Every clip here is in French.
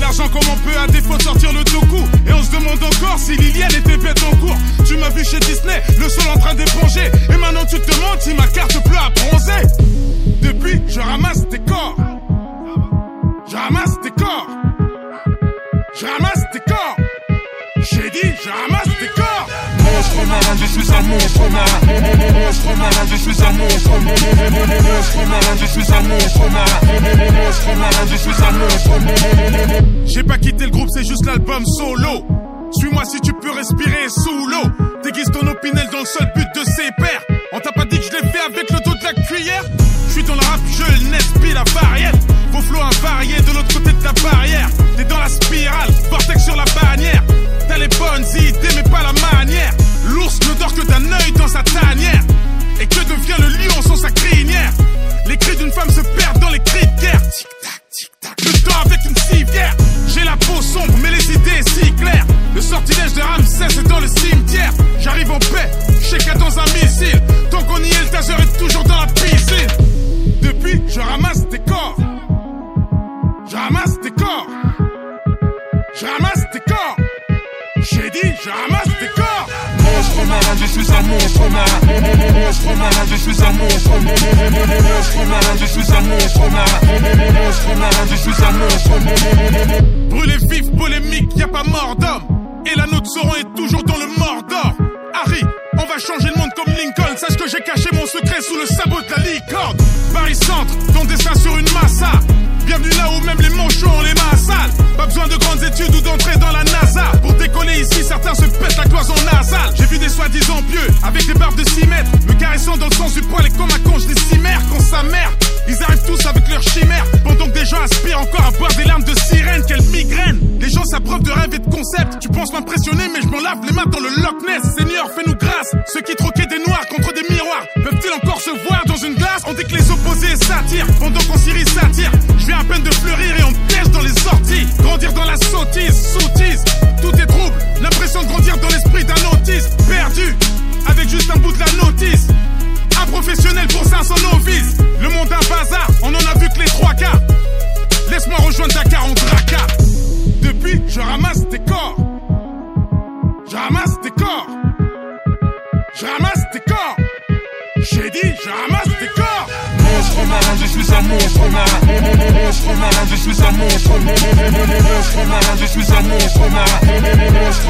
l'argent comme on peut à défaut de sortir le doku. Et on se demande encore si Liliane était bête en cours. Tu m'as vu chez Disney, le sol en train d'éponger. Et maintenant tu te demandes si ma carte bleue a bronzé. Depuis, je ramasse tes corps. Je ramasse tes corps. Je ramasse tes corps. J'ai dit, je ramasse tes corps. Monstre marin, je suis un monstre marin. Monstre marin, je suis un monstre. Monstre je suis un monstre marin. Monstre marin, je suis un monstre. Juste l'album solo. Suis-moi si tu peux respirer sous l'eau. Sortilège de Ramsès est dans le cimetière. J'arrive en paix, chez dans un missile. Tant qu'on y est, le taser est toujours dans la piscine. Depuis, je ramasse des corps. Je ramasse des corps. Je ramasse des corps. J'ai dit, je ramasse des corps. Monstre marin, je suis un monstre marin. Monstre marin, je suis un monstre. Monstre marin, je suis un monstre marin. Monstre marin, je suis un monstre. Brûlé vif, polémique, y a pas mort d'homme. Et la note Sauron est toujours dans le Mordor. Harry, on va changer le monde comme Lincoln. Sache que j'ai caché mon secret sous le sabot de la licorne. Paris Centre, ton dessin sur une massa. Bienvenue là où même les manchots ont les mains sales. Pas besoin de grandes études ou d'entrer dans la NASA. Pour décoller ici, certains se pètent la cloison nasale. J'ai vu des soi-disant vieux avec des barbes de 6 mètres. Me caressant dans le sens du poil et comme un S'approuvent de rêve et de concept. Tu penses m'impressionner, mais je m'en lave les mains dans le Loch Ness. Seigneur, fais-nous grâce. Ceux qui troquaient des noirs contre des miroirs peuvent-ils encore se voir dans une glace? On dit que les opposés s'attirent pendant qu'on Syrie s'attire. Je viens à peine de fleurir et on piège dans les sorties. Grandir dans la sottise, sottise. Tout est trouble. L'impression de grandir dans l'esprit d'un autiste. Perdu. Avec juste un bout de la notice. Un professionnel pour 500 novices. Le monde un bazar. Ramasse des corps. Je ramasse des corps. J'ai dit, je ramasse des corps. Monstre marin, je suis un monstre marin. Monstre je suis un monstre. Monstre je suis un. Monstre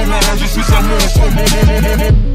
marin, je suis un monstre.